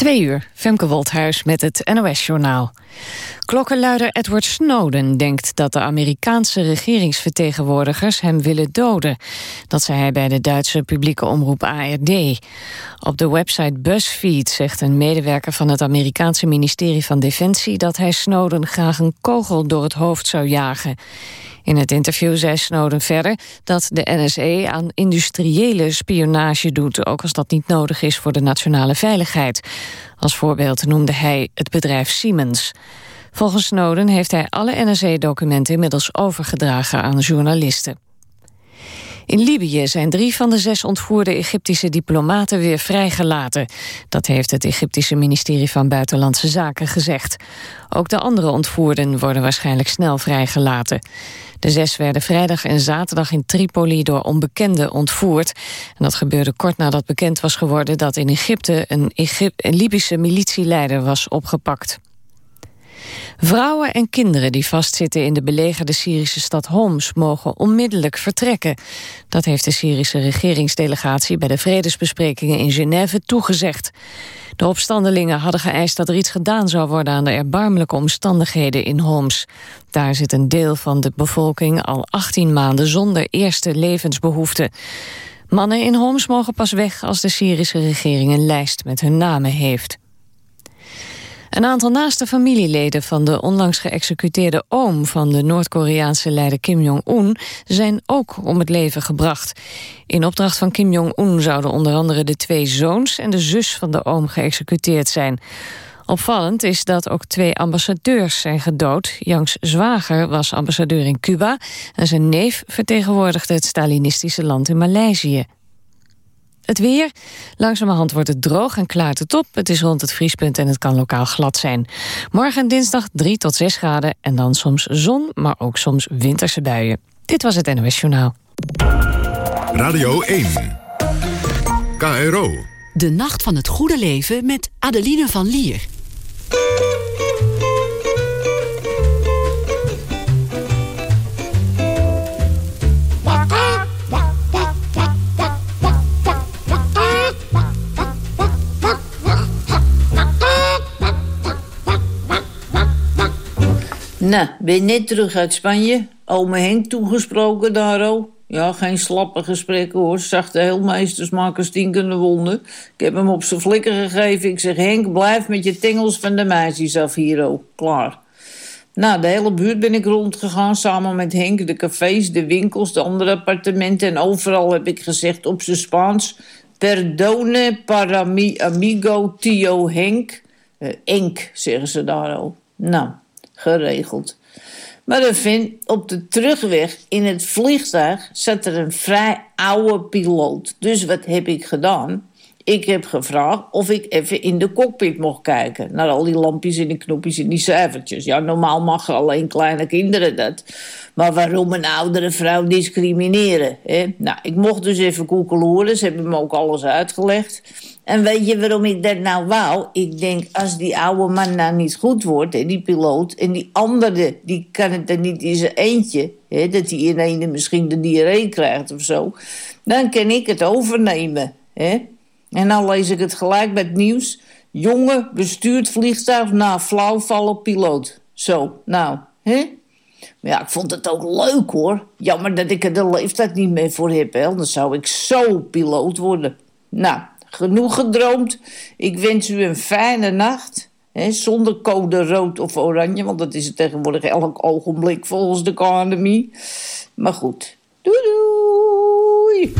Twee uur, Femke Wolthuis met het NOS-journaal. Klokkenluider Edward Snowden denkt dat de Amerikaanse regeringsvertegenwoordigers hem willen doden. Dat zei hij bij de Duitse publieke omroep ARD. Op de website BuzzFeed zegt een medewerker van het Amerikaanse ministerie van Defensie dat hij Snowden graag een kogel door het hoofd zou jagen. In het interview zei Snowden verder dat de NSE aan industriële spionage doet, ook als dat niet nodig is voor de nationale veiligheid. Als voorbeeld noemde hij het bedrijf Siemens. Volgens Snowden heeft hij alle NSE-documenten inmiddels overgedragen aan journalisten. In Libië zijn drie van de zes ontvoerde Egyptische diplomaten weer vrijgelaten. Dat heeft het Egyptische ministerie van Buitenlandse Zaken gezegd. Ook de andere ontvoerden worden waarschijnlijk snel vrijgelaten. De zes werden vrijdag en zaterdag in Tripoli door onbekenden ontvoerd. En dat gebeurde kort nadat bekend was geworden dat in Egypte een, een Libische militieleider was opgepakt. Vrouwen en kinderen die vastzitten in de belegerde Syrische stad Homs mogen onmiddellijk vertrekken. Dat heeft de Syrische regeringsdelegatie bij de vredesbesprekingen in Genève toegezegd. De opstandelingen hadden geëist dat er iets gedaan zou worden aan de erbarmelijke omstandigheden in Homs. Daar zit een deel van de bevolking al 18 maanden zonder eerste levensbehoeften. Mannen in Homs mogen pas weg als de Syrische regering een lijst met hun namen heeft. Een aantal naaste familieleden van de onlangs geëxecuteerde oom van de Noord-Koreaanse leider Kim Jong-un zijn ook om het leven gebracht. In opdracht van Kim Jong-un zouden onder andere de twee zoons en de zus van de oom geëxecuteerd zijn. Opvallend is dat ook twee ambassadeurs zijn gedood. Jangs zwager was ambassadeur in Cuba en zijn neef vertegenwoordigde het Stalinistische land in Maleisië. Het weer. Langzamerhand wordt het droog en klaart het op. Het is rond het vriespunt en het kan lokaal glad zijn. Morgen en dinsdag 3 tot 6 graden en dan soms zon, maar ook soms winterse buien. Dit was het NOS Journaal. Radio 1. KRO. De Nacht van het Goede Leven met Adeline van Lier. Nou, ben net terug uit Spanje? Ome Henk toegesproken daar al? Ja, geen slappe gesprekken hoor. Zachte heelmeesters maken stinkende wonden. Ik heb hem op zijn flikker gegeven. Ik zeg, Henk, blijf met je tengels van de meisjes af hier, oh. Klaar. Nou, de hele buurt ben ik rondgegaan samen met Henk. De cafés, de winkels, de andere appartementen. En overal heb ik gezegd op zijn Spaans... Perdone para mi amigo Tio Henk. Uh, enk, zeggen ze daar al. Nou, geregeld. Maar dan vind, op de terugweg in het vliegtuig zat er een vrij oude piloot. Dus wat heb ik gedaan? Ik heb gevraagd of ik even in de cockpit mocht kijken. Naar al die lampjes en die knopjes en die cijfertjes. Ja, normaal mag alleen kleine kinderen dat. Maar waarom een oudere vrouw discrimineren? Hè? Nou, ik mocht dus even koekeloeren. Ze hebben me ook alles uitgelegd. En weet je waarom ik dat nou wou? Ik denk, als die oude man nou niet goed wordt, hè, die piloot... en die andere, die kan het dan niet in zijn eentje... Hè, dat hij in een misschien de diarree krijgt of zo... dan kan ik het overnemen. Hè? En dan lees ik het gelijk het nieuws. Jongen bestuurt vliegtuig na flauwvallen piloot. Zo, nou, hè? Maar ja, ik vond het ook leuk hoor. Jammer dat ik er de leeftijd niet meer voor heb. Hè? Dan zou ik zo piloot worden. Nou, genoeg gedroomd. Ik wens u een fijne nacht. Hè, zonder code rood of oranje, want dat is het tegenwoordig elk ogenblik volgens de economie. Maar goed, doei doei!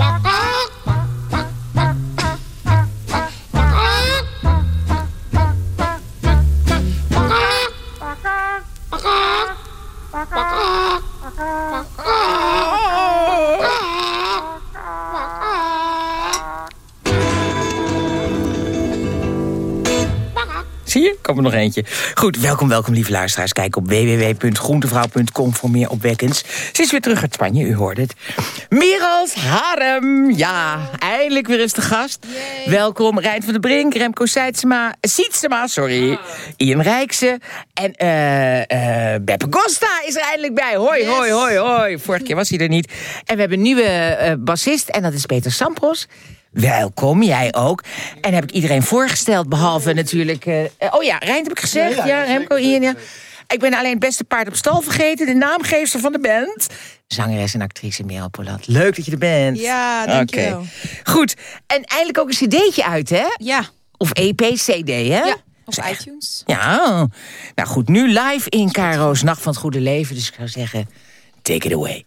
Uh-huh. Kom er nog eentje. Goed, welkom, welkom lieve luisteraars. Kijk op www.groentevrouw.com voor meer opwekkends. Ze is weer terug uit Spanje, u hoorde het. Merels Harem, ja, eindelijk weer eens de gast. Welkom Rijn van der Brink, Remco Seidsema, Sietsema, sorry, Ian Rijkse en uh, uh, Beppe Costa is er eindelijk bij. Hoi, hoi, hoi, hoi. Vorige keer was hij er niet. En we hebben een nieuwe uh, bassist en dat is Peter Sampros. Welkom, jij ook. En heb ik iedereen voorgesteld, behalve natuurlijk... eh, oh ja, Rijn heb ik gezegd. Ja, Ja, ja, Remco, Ian, ja. Ik ben alleen het beste paard op stal vergeten. De naamgeefster van de band. Zangeres en actrice Merel Polat. Leuk dat je er bent. Ja, dankjewel. Oké. Goed. En eindelijk ook een cd'tje uit, hè? Ja, Of EP, cd, hè? ja, op iTunes. Ja. Nou goed, nu live in Caro's Nacht van het Goede Leven. Dus ik zou zeggen, take it away.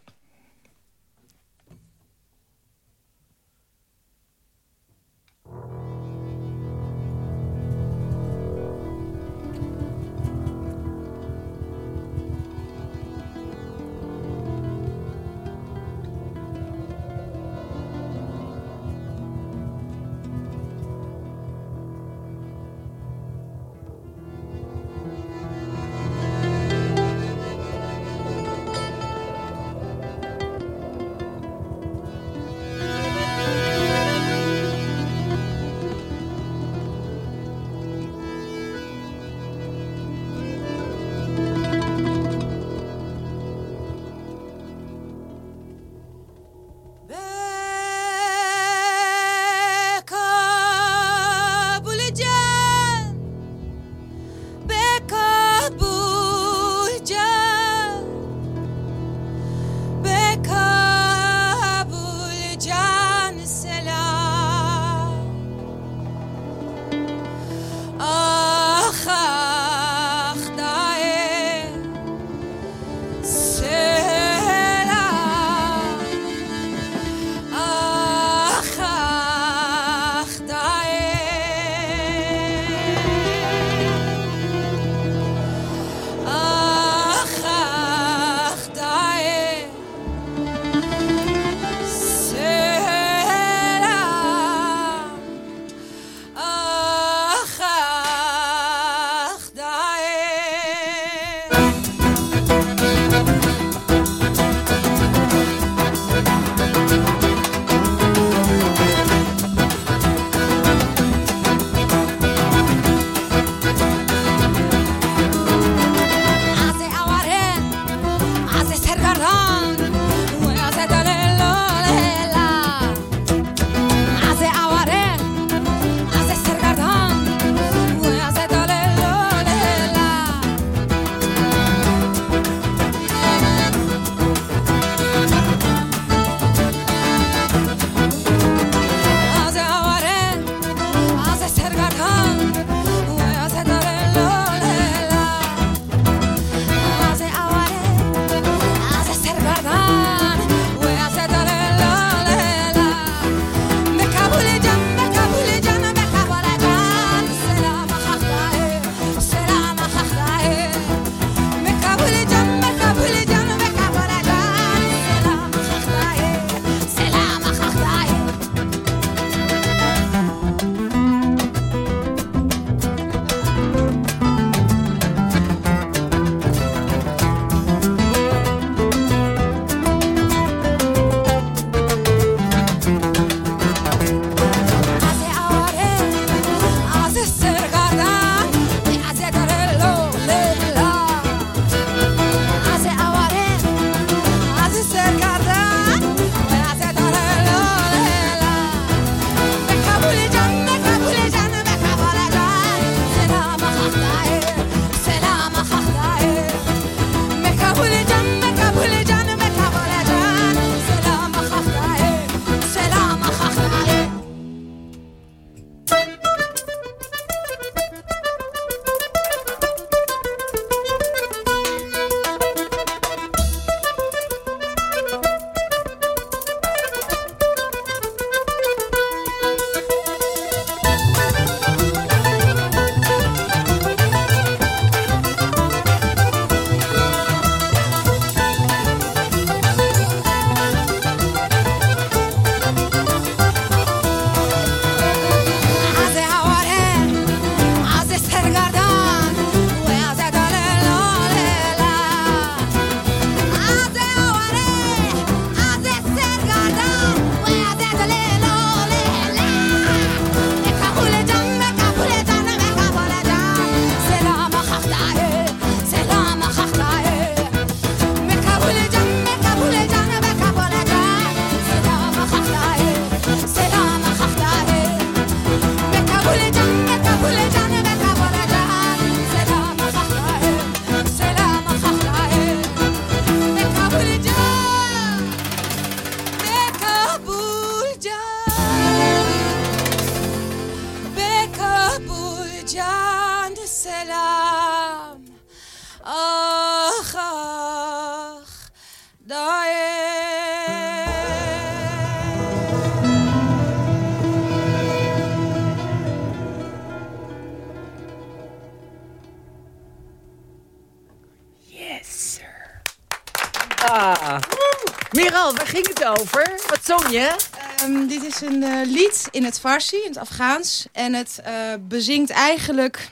In het Farsi, in het Afghaans. En het uh, bezingt eigenlijk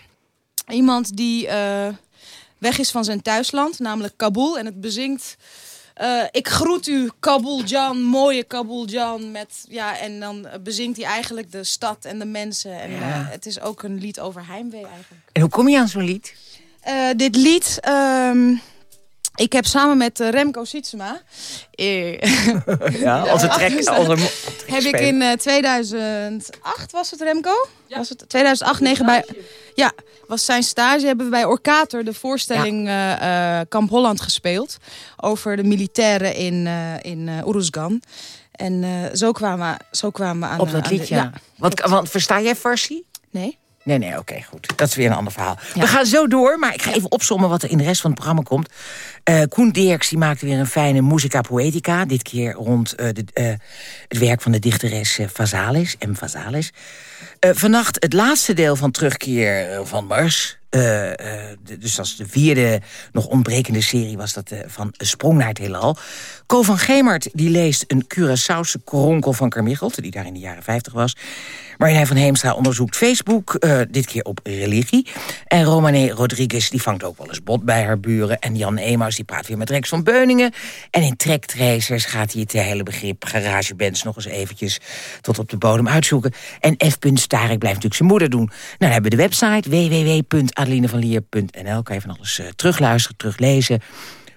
iemand die uh, weg is van zijn thuisland, namelijk Kabul. En het bezingt... ik groet u, Kabul Jan, mooie Kabul Jan. Met, ja, en dan bezingt hij eigenlijk de stad en de mensen. En Ja. het is ook een lied over heimwee eigenlijk. En hoe kom je aan zo'n lied? Dit lied... Um, ik heb samen met uh, Remco Sietsema... Uh, ja, onze trek, onze heb ik in uh, 2008, was het Remco? Ja. Was het 2008, 9 bij... Ja, was zijn stage. Hebben we bij Orkater de voorstelling ja. Kamp Holland gespeeld. Over de militairen in, in Oeruzgan. En zo, kwamen, zo kwamen we aan... Op dat aan lied, de, ja. Want, want versta jij Farsi? Nee. Nee, nee, oké, okay, goed. Dat is weer een ander verhaal. Ja. We gaan zo door, maar ik ga even opzommen wat er in de rest van het programma komt. Uh, Koen Dirks die maakte weer een fijne musica poetica. Dit keer rond uh, de, uh, het werk van de dichteres Vazalis, M. Vazalis. vannacht het laatste deel van Terugkeer van Mars. De, dus dat is de vierde nog ontbrekende serie was dat van Sprong naar het heelal. Ko van Gemert die leest een Curaçaose koronkel van Carmichelt... die daar in de jaren 50 was. Marjolein van Heemstra onderzoekt Facebook, dit keer op religie. En Romane Rodriguez die vangt ook wel eens bot bij haar buren. En Jan Emaus die praat weer met Rex van Beuningen. En in Trektracers gaat hij het hele begrip garagebands nog eens eventjes tot op de bodem uitzoeken. En F. Starek blijft natuurlijk zijn moeder doen. Nou, dan hebben we de website www.adelinevanlier.nl. Kan je van alles uh, terugluisteren, teruglezen.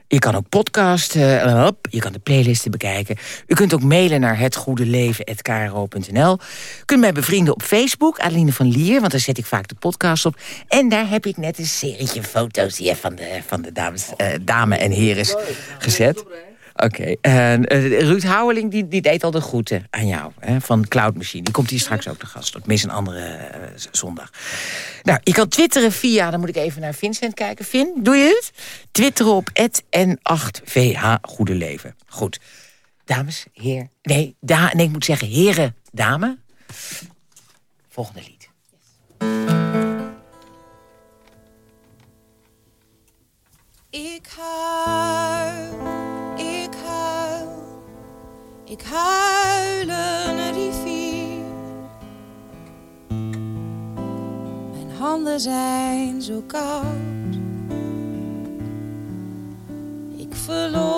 Je kan ook podcast, uh, je kan de playlisten bekijken. U kunt ook mailen naar hetgoedeleven.kro.nl. U kunt mij bevrienden op Facebook, Adeline van Lier... want daar zet ik vaak de podcast op. En daar heb ik net een serietje foto's hier van de, van de dames, uh, dame en heren gezet. Oké, uh, Ruud Houweling die, die deed al de groeten aan jou hè, van Cloud Machine. Die komt hier straks ook te gast, mis een andere uh, zondag. Nou, je kan twitteren via, dan moet ik even naar Vincent kijken. Vin, doe je het? Twitteren op N8VH Goede Leven. Goed. Dames, heer, nee, da, nee, ik moet zeggen heren, dame. Volgende lied. Ik huil, ik huil een rivier. Mijn handen zijn zo koud. Ik verloor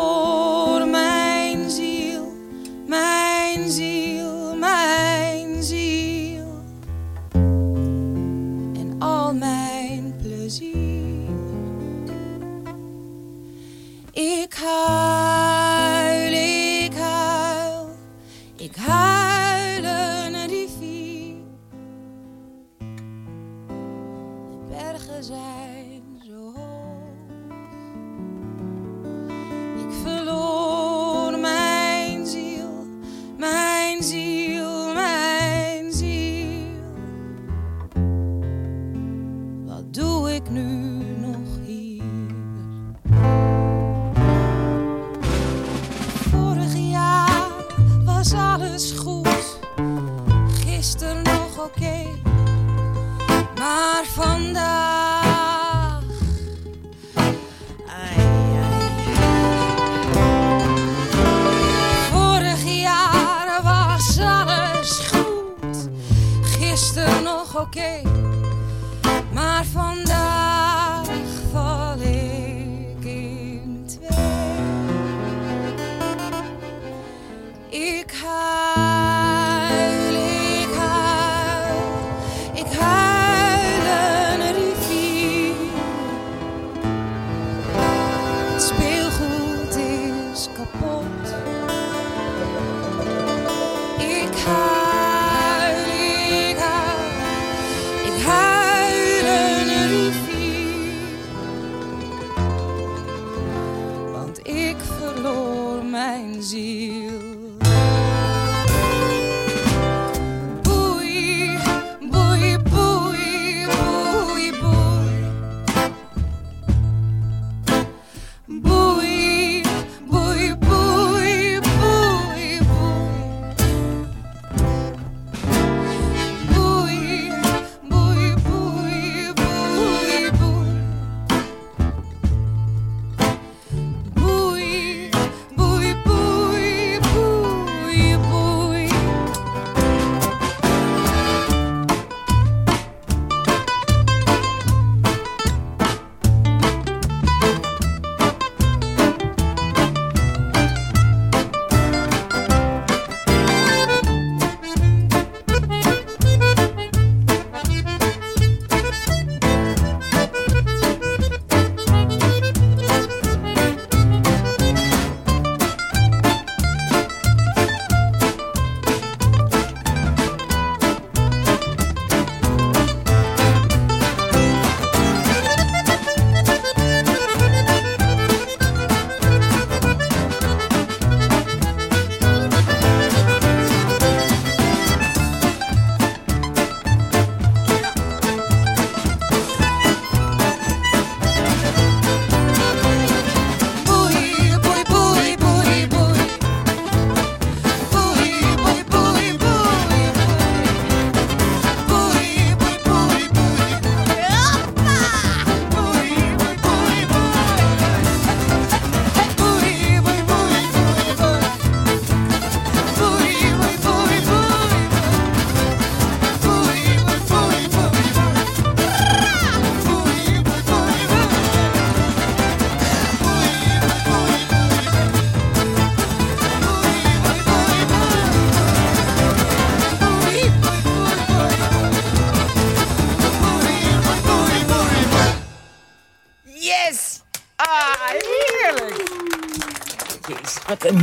mijn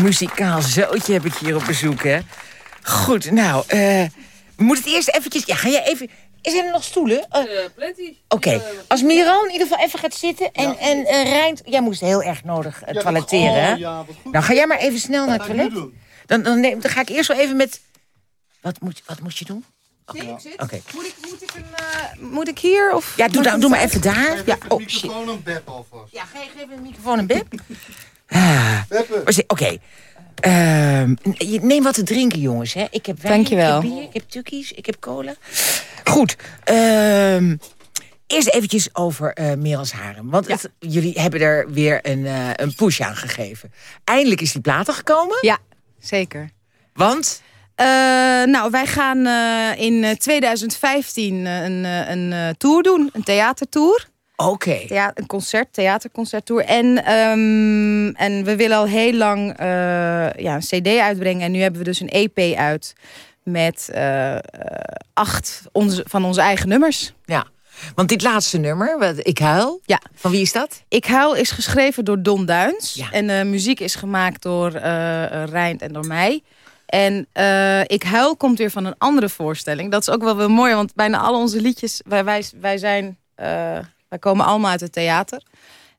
muzikaal zootje heb ik hier op bezoek, hè. Goed, nou, eh, we moeten het eerst eventjes... Ja, ga jij even... Is er nog stoelen? Uh, plenty. Oké, als Miran in ieder geval even gaat zitten en, en eh, Rijnt... Jij moest heel erg nodig uh, toiletteren, hè? Oh, ja. Nou, ga jij maar even snel naar het toilet. Dan, dan, neem- dan ga ik eerst wel even met... Wat moet, wat moet je doen? Zie, ik zit. Oké. Moet, ik, moet, ik een, eh, moet ik hier? Of Ja, doe, dan, doe maar even daar. Geef Ja, even oh, shit. microfoon aan Beb alvast. Ja, je geven de microfoon een bib? Ah, Oké. Ehm, neem wat te drinken, jongens. Hè. Ik heb wijn, Dankjewel. ik heb bier, ik heb tukkies, ik heb cola. Goed. ehm, eerst eventjes over eh Merels Harem. Want het- jullie hebben er weer een, eh, een push aan gegeven. Eindelijk is die platen gekomen. Ja, zeker. Want, Eh, nou, wij gaan eh, in eh, 2015 eh, een, een tour doen. Een theatertour. Oké. Thea een concert, theaterconcerttour. En, ehm, en we willen al heel lang eh, ja, een cd uitbrengen. En nu hebben we dus een EP uit met eh, eh, acht onze, van onze eigen nummers. Ja. Want dit laatste nummer, wat, Ik Huil, Ja. van wie is dat? Ik Huil is geschreven door Don Duins. Ja. En de muziek is gemaakt door Rijnt en door mij. En Ik Huil komt weer van een andere voorstelling. Dat is ook wel weer mooi, want bijna al onze liedjes... Wij, wij, wij, zijn, wij komen allemaal uit het theater.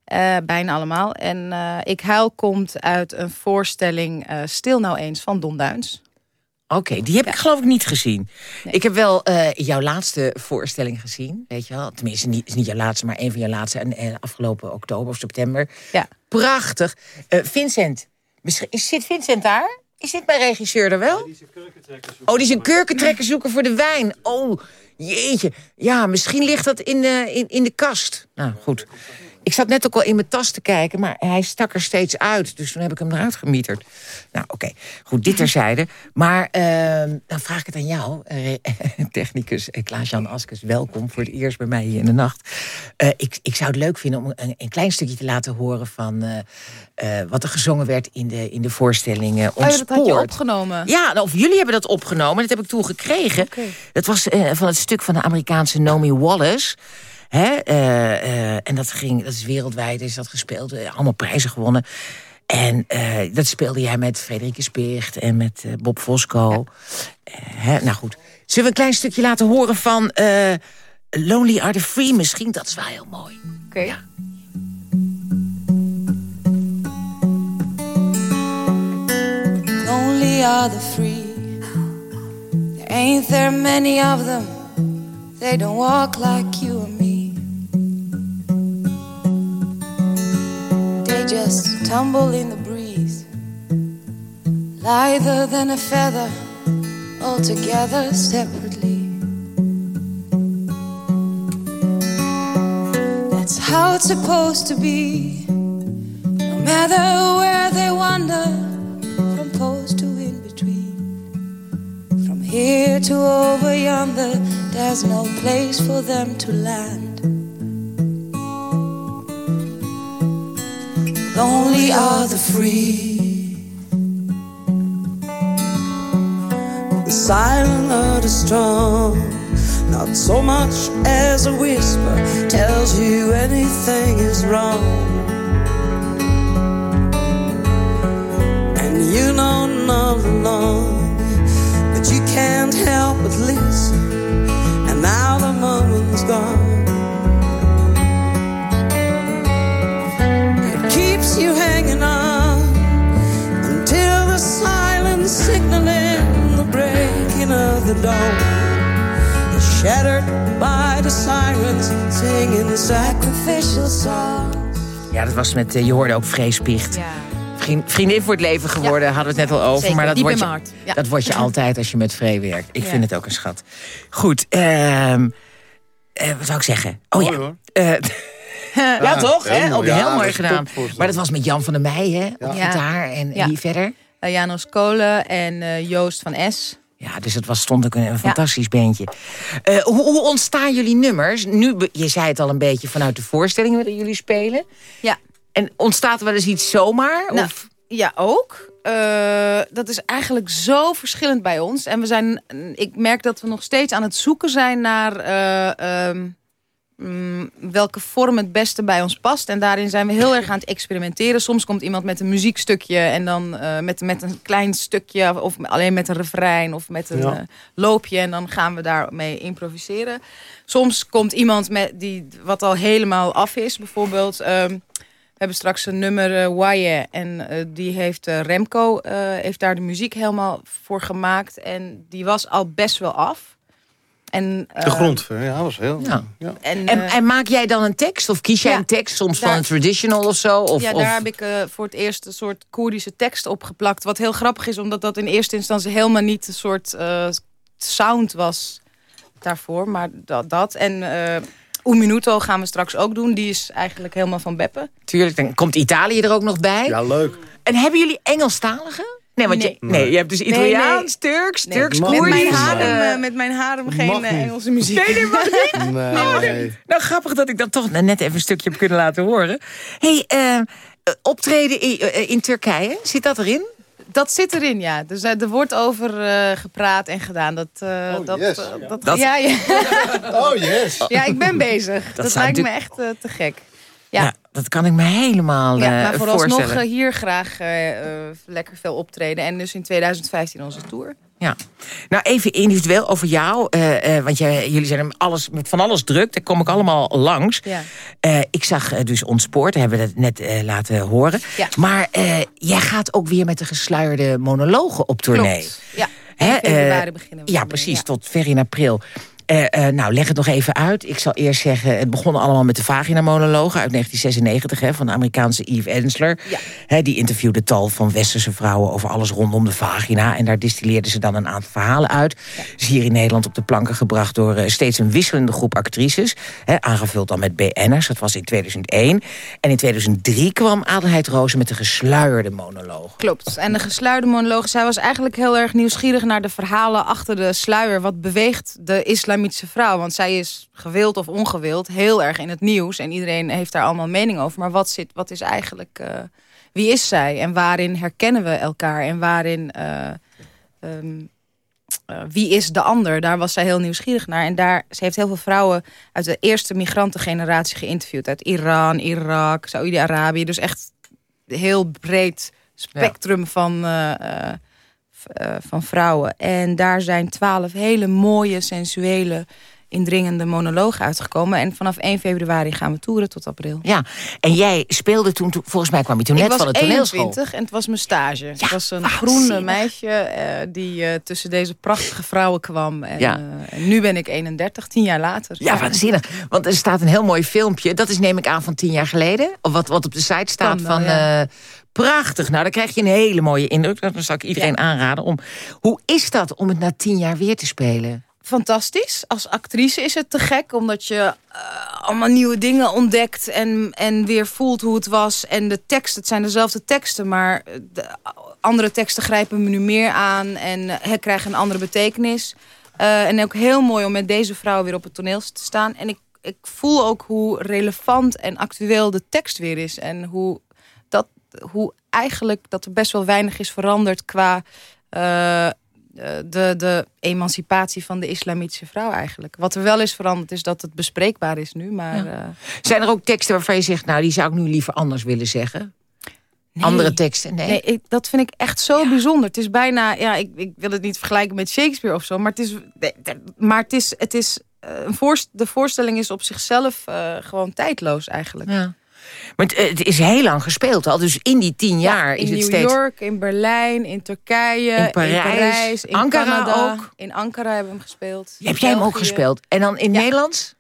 Eh, bijna allemaal. En eh, Ik Huil komt uit een voorstelling eh, Stil nou eens van Don Duins. Oké, die heb ik geloof ik niet gezien. Ik heb wel eh, jouw laatste voorstelling gezien, weet je wel. Tenminste, niet, is niet jouw laatste, maar een van jouw laatste. En, en afgelopen oktober of september. Ja. Prachtig. Eh, Vincent, misschien, is, zit Vincent daar? Is dit mijn regisseur er wel? Oh, die is een kurkentrekker zoeken voor de wijn. Oh, jeetje. Ja, misschien ligt dat in de, in, in de kast. Nou, goed. Ik zat net ook al in mijn tas te kijken, maar hij stak er steeds uit. Dus toen heb ik hem eruit gemieterd. Nou, oké. Goed, dit terzijde. Maar ehm, dan vraag ik het aan jou, eh, technicus eh, Klaas-Jan Askes. Welkom voor het eerst bij mij hier in de nacht. Eh, ik, ik zou het leuk vinden om een, een klein stukje te laten horen... van wat er gezongen werd in de, in de voorstelling eh Oh, ja, dat had je opgenomen. Ja, nou, of jullie hebben dat opgenomen. Dat heb ik toen gekregen. Dat was van het stuk van de Amerikaanse Naomi Wallace. Hè? eh, eh, en dat, ging, dat is wereldwijd, is dat gespeeld. eh, allemaal prijzen gewonnen. En eh, dat speelde jij met Frederike Spicht en met Bob Fosco. Hè? Nou goed, zullen we een klein stukje laten horen van eh, Lonely Are the Free misschien? Dat is wel heel mooi. Oké. Ja. Lonely are the free. There ain't there many of them. They don't walk like you and me. They just tumble in the breeze, lither than a feather, all together separately. That's how it's supposed to be. No matter where they wander, from to in between. From here to over yonder, there's no place for them to land. Lonely are the free. The silent are the strong. Not so much as a whisper tells you anything is wrong. And you know not alone, but you can't help but listen. Moment's gone. It keeps you hanging on until the silence signaling the breaking of the dawn is shattered by the sirens singing sacrificial songs. Ja, dat was met, eh, je hoorde ook Vreespicht. Ja. Vriend- vriendin voor het leven geworden, hadden we het net al over. Zeker, maar dat wordt, in je. Ja. dat word je altijd als je met Vree werkt. Ik Ja. vind het ook een schat. Goed, ehm, eh, wat zou ik zeggen? Oh Mooi, ja. hoor. Eh, ja, toch? heel Hè? mooi. Ja, heel gedaan. Maar dat was met Jan van der Meij, hè? Op gitaar. En Ja. wie verder? Eh, Janos Kolen en eh, Joost van S. Ja, dus het was, stond ook een, een fantastisch bandje. Eh, hoe, hoe ontstaan jullie nummers? Nu, je zei het al een beetje vanuit de voorstellingen die jullie spelen. Ja. En ontstaat er wel eens iets zomaar? Nou, of? Ja, ook. Eh, dat is eigenlijk zo verschillend bij ons. En we zijn, ik merk dat we nog steeds aan het zoeken zijn naar... eh, ehm, mm, welke vorm het beste bij ons past. En daarin zijn we heel erg aan het experimenteren. Soms komt iemand met een muziekstukje en dan eh, met, met een klein stukje... of alleen met een refrein of met een Ja. loopje. En dan gaan we daarmee improviseren. Soms komt iemand met die wat al helemaal af is. Bijvoorbeeld, ehm, we hebben straks een nummer Waye. En eh, die heeft eh, Remco eh, heeft daar de muziek helemaal voor gemaakt. En die was al best wel af. En, De grond, ja, was heel... Ja. Ja. En, En, en maak jij dan een tekst? Of kies jij ja, een tekst soms daar- van een traditional of zo? Of, ja, of- daar heb ik eh, voor het eerst een soort Koerdische tekst opgeplakt. Wat heel grappig is, omdat dat in eerste instantie helemaal niet een soort eh, sound was daarvoor. Maar dat. dat. En eh Un Minuto gaan we straks ook doen. Die is eigenlijk helemaal van Beppe. Tuurlijk, dan komt Italië er ook nog bij. ja, leuk. En hebben jullie Engelstaligen? Nee, want Nee. Je, nee, je hebt dus Italiaans, nee. Turks, Nee, Turks, mag Met Koerdisch. mijn harem, eh, eh, met mijn harem geen mag eh. Engelse muziek. Nee, nee, mag niet. Nee. Nou, grappig dat ik dat toch net even een stukje heb kunnen laten horen. hey, eh, eh, optreden in, eh, in Turkije, zit dat erin? Dat zit erin, ja. Dus eh, er wordt over eh, gepraat en gedaan. Dat, eh, Oh, dat, yes. dat, Dat- ja, ja. Oh, yes. ja, ik ben bezig. Dat, lijkt me echt te gek. Ja. Ja. dat kan ik me helemaal Ja, maar vooralsnog voorstellen. hier graag lekker veel optreden. En dus in 2015 onze tour. Ja. Nou, even individueel over jou. eh, eh, want jij, jullie zijn alles, met van alles druk. Daar kom ik allemaal langs. Ja. Eh, ik zag dus Ontspoord, hebben we dat net laten horen. Ja. Maar jij gaat ook weer met de gesluierde monologen op tournee. Klopt. Ja, Hè, in februari beginnen we. Ja, precies, tot ver in april. Eh, eh, nou, leg het nog even uit. Ik zal eerst zeggen, het begon allemaal met de vagina-monologen uit 1996... Hè, van de Amerikaanse Eve Ensler. Ja. Hè, die interviewde tal van westerse vrouwen over alles rondom de vagina. En daar distilleerden ze dan een aantal verhalen uit. Is hier in Nederland op de planken gebracht door eh, steeds een wisselende groep actrices. Hè, aangevuld dan met BN'ers, dat was in 2001. En in 2003 kwam Adelheid Rozen met de gesluierde monoloog. Klopt. En de gesluierde monoloog, zij was eigenlijk heel erg nieuwsgierig naar de verhalen achter de sluier. Wat beweegt de islamitische vrouw? Want zij is gewild of ongewild heel erg in het nieuws. En iedereen heeft daar allemaal mening over. Maar wat, zit, wat is eigenlijk, eh, wie is zij? En waarin herkennen we elkaar? En waarin, eh, ehm, eh, wie is de ander? Daar was zij heel nieuwsgierig naar. En daar, ze heeft heel veel vrouwen uit de eerste migrantengeneratie geïnterviewd. Uit Iran, Irak, Saoedi-Arabië. Dus echt heel breed spectrum van, eh, van vrouwen. En daar zijn twaalf hele mooie, sensuele, indringende monologen uitgekomen. En vanaf 1 februari gaan we toeren tot april. Ja, en jij speelde toen, volgens mij kwam je toen ik net was van de toneelschool. 21 en het was mijn stage. het was een groene meisje eh, die eh, tussen deze prachtige vrouwen kwam. En, Ja. en nu ben ik 31, tien jaar later. Ja, waanzinnig. Want er staat een heel mooi filmpje. Dat is neem ik aan van tien jaar geleden. Of wat, wat op de site staat Kan wel, van... ja. Prachtig. Nou, dan krijg je een hele mooie indruk. Dat zou ik iedereen aanraden. Om, hoe is dat om het na tien jaar weer te spelen? fantastisch. Als actrice is het te gek, omdat je eh, allemaal nieuwe dingen ontdekt en, en weer voelt hoe het was. En de teksten, het zijn dezelfde teksten, maar de andere teksten grijpen me nu meer aan en eh, krijgen een andere betekenis. Eh, en ook heel mooi om met deze vrouw weer op het toneel te staan. En ik, ik voel ook hoe relevant en actueel de tekst weer is. En hoe, hoe eigenlijk dat er best wel weinig is veranderd qua... eh, eh, de, de emancipatie van de islamitische vrouw eigenlijk. Wat er wel is veranderd is dat het bespreekbaar is nu. Maar eh, Zijn er ook teksten waarvan je zegt... nou, die zou ik nu liever anders willen zeggen? nee. Andere teksten? Nee. Nee, ik, dat vind ik echt zo bijzonder. Het is bijna, ja, ik, ik wil het niet vergelijken met Shakespeare of zo, maar het is, maar het is, het is een voorst- de voorstelling is op zichzelf gewoon tijdloos eigenlijk. Ja. Maar het, het is heel lang gespeeld al. Dus in die tien jaar in is het New steeds... York, in Berlijn, in Turkije, In Parijs, in Ankara Canada. ook. In Ankara hebben we hem gespeeld. Heb In jij hem ook gespeeld? En dan in Ja. Nederlands?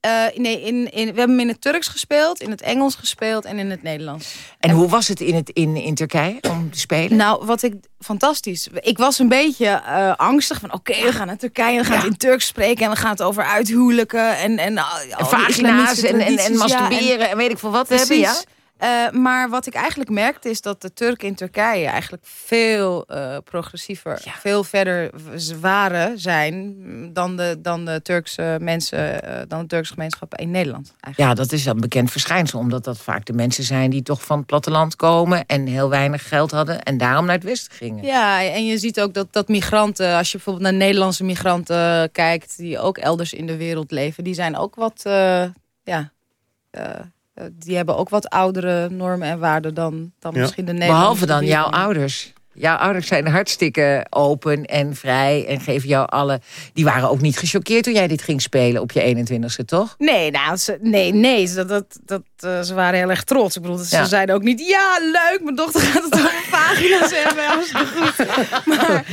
Eh, nee, in, in, we hebben hem in het Turks gespeeld, in het Engels gespeeld en in het Nederlands. En hoe was het in, het, in, in Turkije om te spelen? Nou, wat ik fantastisch. Ik was een beetje eh, angstig van oké, we gaan naar Turkije, we gaan het in Turks spreken en we gaan het over uithuwelijken en en, die vagina's en, en, en ja, masturberen en, weet ik veel wat we hebben, Precies. ja? Eh, maar wat ik eigenlijk merkte is dat de Turken in Turkije eigenlijk veel eh, progressiever, veel verder waren zijn dan de, dan de Turkse mensen, eh, dan de Turkse gemeenschap in Nederland. Eigenlijk. Ja, dat is een bekend verschijnsel. Omdat dat vaak de mensen zijn die toch van het platteland komen... en heel weinig geld hadden en daarom naar het westen gingen. Ja, en je ziet ook dat, dat migranten, als je bijvoorbeeld naar Nederlandse migranten kijkt, die ook elders in de wereld leven, die zijn ook wat, ja, die hebben ook wat oudere normen en waarden dan, dan Ja. misschien de Nederlandse. Behalve dan jouw ouders. Jouw ouders zijn hartstikke open en vrij en geven jou alle... Die waren ook niet gechoqueerd toen jij dit ging spelen op je 21ste, toch? Nee, nou, ze, nee, nee, ze, dat, dat, eh, ze waren heel erg trots. Ik bedoel, ze Ja. zeiden ook niet, ja, leuk, mijn dochter gaat het over pagina's hebben. Goed. Maar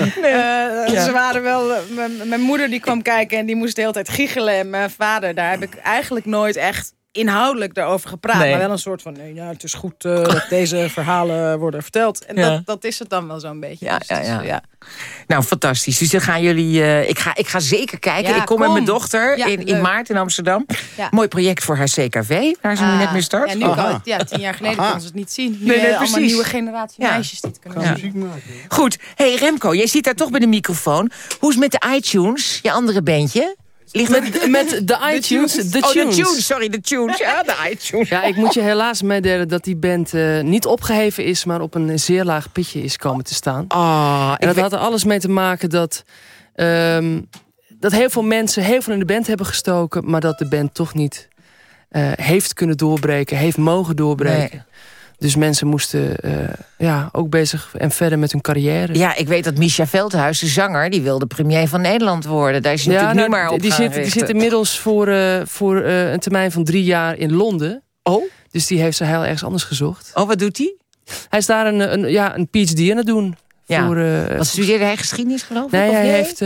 eh, Ja. ze waren wel, eh, mijn- mijn moeder die kwam kijken en die moest de hele tijd giechelen. En mijn vader, daar heb ik eigenlijk nooit echt inhoudelijk daarover gepraat. Nee. Maar wel een soort van, nee, ja, het is goed eh, dat deze verhalen worden verteld. En Ja. dat, dat is het dan wel zo'n beetje. Ja, Dus ja, ja. ja. Nou, fantastisch. Dus dan gaan jullie... eh, ik, ga, ik ga zeker kijken. Ja, ik kom, met mijn dochter Ja, in, in maart in Amsterdam. Ja. Mooi project voor haar CKV. Waar ze nu Ah, net mee start. Ja, nu kan het, ja, tien jaar geleden Aha. kon ze het niet zien. Nu Nee, nee, eh, allemaal nieuwe generatie Ja. meisjes die het kunnen Ja. zien. Muziek maken. Goed. hey, Remco, jij zit daar toch bij de microfoon. Hoe is het met de iTunes, je andere bandje? Ligt. Met, met de iTunes, de oh, tunes. de tunes. Sorry, de tunes. Ja, de iTunes. Ja, ik moet je helaas meedelen dat die band eh, niet opgeheven is... maar op een zeer laag pitje is komen te staan. Oh, ik En dat weet- had er alles mee te maken dat... ehm, dat heel veel mensen heel veel in de band hebben gestoken... maar dat de band toch niet eh, heeft kunnen doorbreken, heeft mogen doorbreken. Dus mensen moesten eh, ja, ook bezig en verder met hun carrière. Ja, ik weet dat Misha Veldhuis, de zanger... die wilde premier van Nederland worden. Daar is hij natuurlijk nou, nu maar op die, zit, die zit inmiddels voor, eh, voor eh, een termijn van drie jaar in Londen. Oh? Dus die heeft ze heel ergens anders gezocht. Oh, wat doet hij? Hij is daar een, een, ja, een PhD aan het doen. Ja. Voor, Wat studeerde hij geschiedenis, geloof ik? nee, hij nee? heeft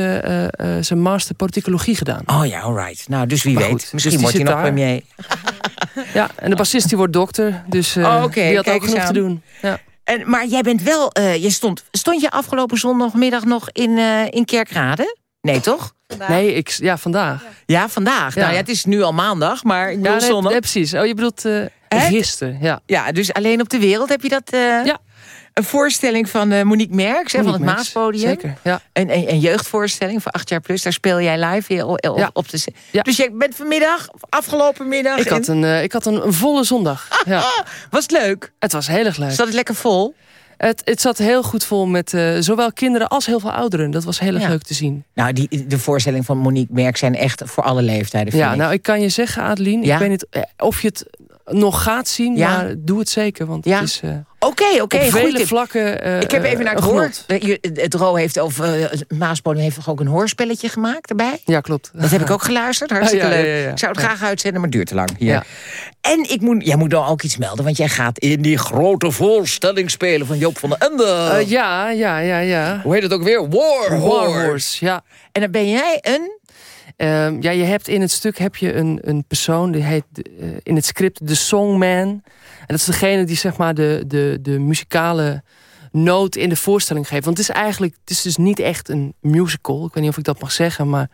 zijn master politicologie gedaan. Oh ja, alright. Nou, dus wie Maar weet. goed, Misschien dus wordt hij nog premier. Ja, en de bassist die wordt dokter. Dus Oh, oké, die had kijk ook genoeg aan. te doen. Ja. En, maar jij bent wel... eh, je stond, stond je afgelopen zondagmiddag nog in, eh, in Kerkrade? Nee, toch? Nee, ik, ja, vandaag. Ja, vandaag. Ja. Nou ja, het is nu al maandag, maar ik bedoel Ja, nee, zondag. nee, precies. Oh, je bedoelt eh gisteren. Ja. Ja, dus alleen op de wereld heb je dat... eh, Ja. Een voorstelling van eh, Monique Merks, hè, van het Monique Merks, Maaspodium. Zeker, ja. Een, een, een jeugdvoorstelling voor acht jaar plus. Daar speel jij live op, op, Ja. op de... Ja. Dus jij bent vanmiddag, afgelopen middag... Ik had, een, eh, ik had een, een volle zondag. Ja. Was het leuk? Het was heel erg leuk. Zat het lekker vol? Het, het zat heel goed vol met eh, zowel kinderen als heel veel ouderen. Dat was heel erg Ja. leuk te zien. Nou, die, de voorstelling van Monique Merks zijn echt voor alle leeftijden. Ja, ik. nou, ik kan je zeggen, Adeline, Ja? ik weet niet of je het nog gaat zien, Ja? maar doe het zeker. Want Ja? het is eh, Oké, oké. goed vele tip. vlakken eh, Ik heb even naar het genot. Eh, Het Ro heeft over. eh, heeft ook een hoorspelletje gemaakt erbij? Ja, klopt. Dat heb ik ook geluisterd. Hartstikke ja, leuk. ja, ja. Ik zou het graag uitzenden, maar het duurt te lang hier. Ja. En ik moet, jij moet dan ook iets melden, want jij gaat in die grote voorstelling spelen van Joop van den Ende. Ja, ja, ja, ja. Hoe heet het ook weer? Warhorse. Warhorse, ja. En dan ben jij een. Ehm, ja, je hebt in het stuk heb je een, een persoon, die heet eh, in het script de Songman. En dat is degene die zeg maar de, de, de muzikale noot in de voorstelling geeft. Want het is eigenlijk, het is dus niet echt een musical. Ik weet niet of ik dat mag zeggen, maar...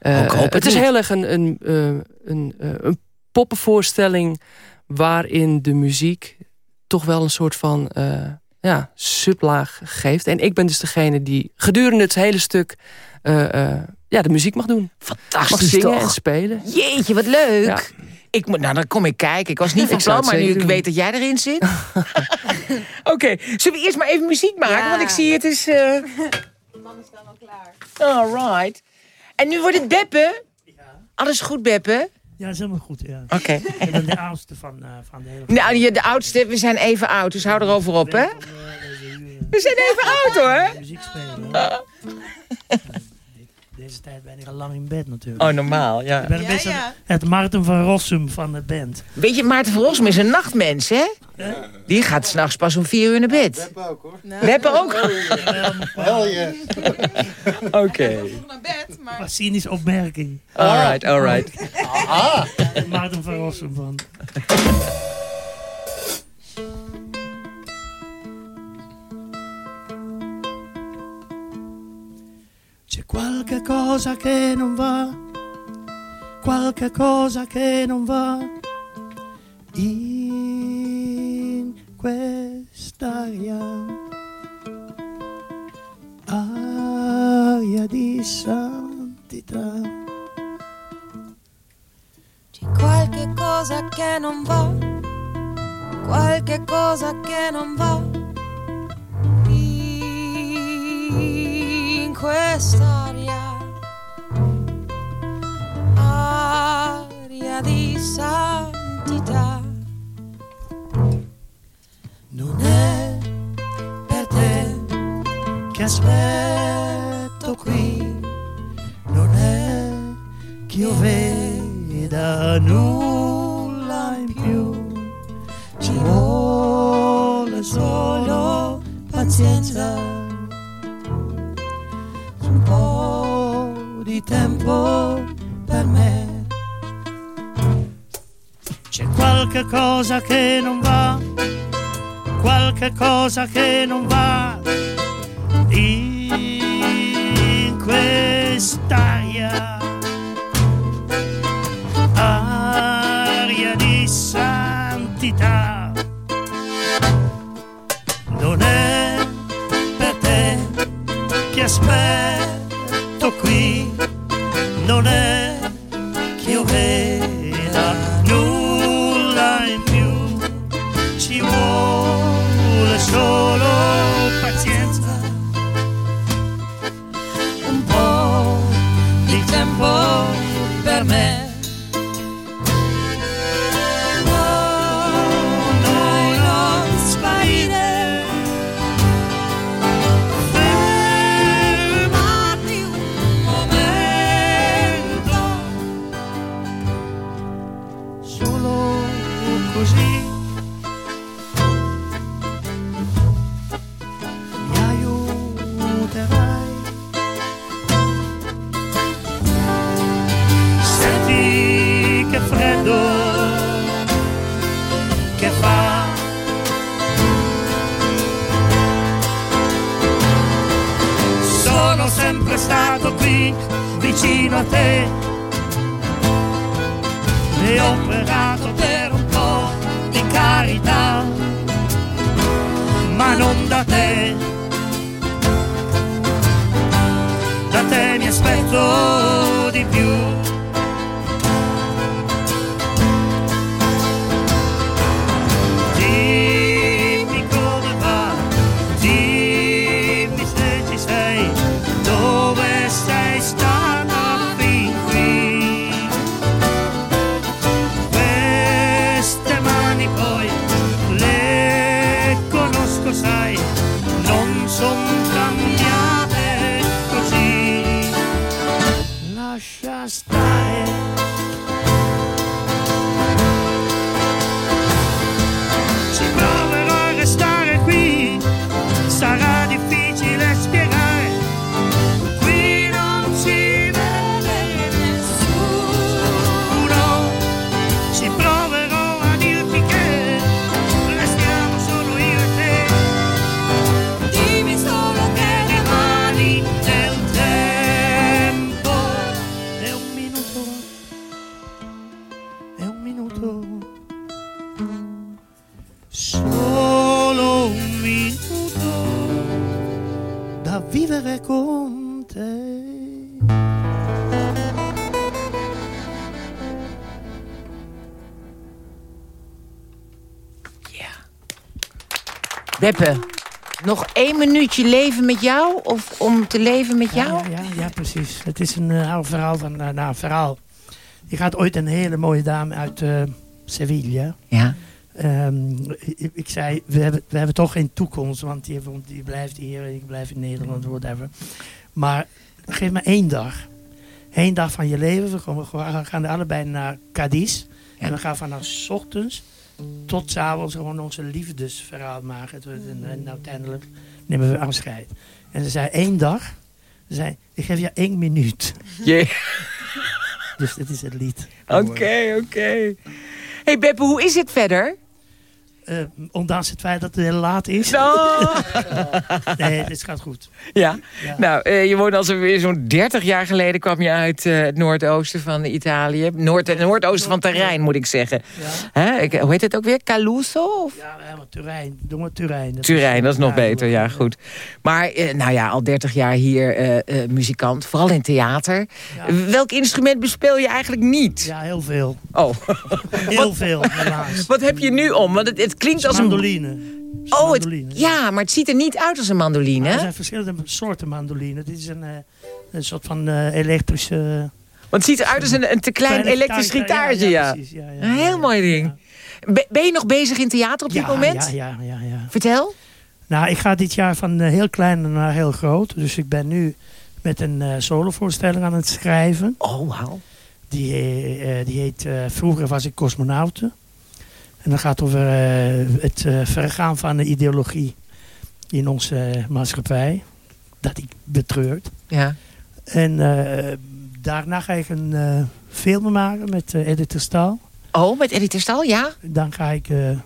eh, het is heel erg een, een, eh, een, een poppenvoorstelling... waarin de muziek toch wel een soort van ja, sublaag geeft. En ik ben dus degene die gedurende het hele stuk... ja, de muziek mag doen. Mag Fantastisch zingen toch? en spelen. Jeetje, wat leuk. Ja. Ik moet, nou, dan kom ik kijken. Ik was niet van Ik plan, maar nu ik doen. weet dat jij erin zit. Oké, zullen we eerst maar even muziek maken? Ja. Want ik zie het is... eh mannen staan al klaar. All right. En nu wordt het Beppe. Alles goed, Beppe? Ja, dat is helemaal goed, ja. Oké. Ik ben de oudste van, eh, van de hele Nou, je, de oudste, we zijn even oud, dus hou erover op, hè? Eh, We zijn even oud, hoor. muziek spelen. Ja, Deze tijd ben ik al lang in bed natuurlijk. Oh, normaal, ja. ik ben een Ja, beetje ja. het Maarten van Rossum van de band. Weet je, Maarten van Rossum is een nachtmens, hè? Die gaat s'nachts pas om vier uur naar bed. Beppe ook hoor. Beppe ook? Hel je. Oké. Naar bed, maar... Opmerking. All right, all right. Maarten van Rossum van. Qualche cosa che non va, qualche cosa che non va in quest'aria, aria di santità. C'è qualche cosa che non va, qualche cosa che non va. In quest'aria, santità. Non è per te che aspetto qui, non è che io veda nulla cosa che non va qualche cosa che non va. In quest'aria, così. mi da vivere con te. Beppe, nog één minuutje leven met jou? Of om te leven met jou? Ja, ja, ja, precies. Het is een uh, oud verhaal van uh, nou, een verhaal. Je gaat ooit een hele mooie dame uit uh, Sevilla. Ja. Um, ik, ik, zei, we hebben, we hebben toch geen toekomst, want die blijft hier en ik blijf in Nederland, whatever. Maar geef me één dag. Eén dag van je leven. We, komen, we gaan allebei naar Cadiz. En we gaan vanaf 's ochtends tot 's avonds gewoon onze liefdesverhaal maken. En, en uiteindelijk nemen we afscheid. En ze zei één dag. Ze zei, ik geef je één minuut. Yeah. dus dit is het lied. Oké, oké. Okay. hey Beppe, hoe is het verder? Eh, ondanks het feit dat het heel laat is. Oh. nee, het gaat goed. Ja, Ja. nou, eh, je woont al zo weer zo'n 30 jaar geleden kwam je uit eh, het noordoosten van Italië. Noord, noordoosten van Terrein, moet ik zeggen. Hè? Ik, hoe heet het ook weer? Caluso? Of? Ja, helemaal Turijn. Doe maar Turijn. Dat Turijn, dat is nog ja, beter, ja, goed. Maar, nou ja, al 30 jaar hier muzikant, vooral in theater. Welk instrument bespeel je eigenlijk niet? Ja, heel veel. Oh. Heel veel, helaas. Wat heb je nu om? Want het, het klinkt als een... Mandoline. Oh, het, ja, maar het ziet er niet uit als een mandoline. Er zijn verschillende soorten mandoline. Dit is een, eh, een soort van eh, elektrische... Want het ziet eruit als een, een te klein elektrisch gitaartje, ja, Een heel mooi ding. Be- Ben je nog bezig in theater op dit moment? Ja, ja, ja, ja. Vertel. Nou, ik ga dit jaar van eh, heel klein naar heel groot. Dus ik ben nu met een solovoorstelling aan het schrijven. Oh, wauw. Die, die heet Vroeger was ik cosmonauten. En dat gaat over eh, het eh, vergaan van de ideologie in onze eh, maatschappij. Dat ik betreurt. Ja. En daarna ga ik een film maken met Edith Staal. Oh, met Edith Stal, ja. Dan ga ik... En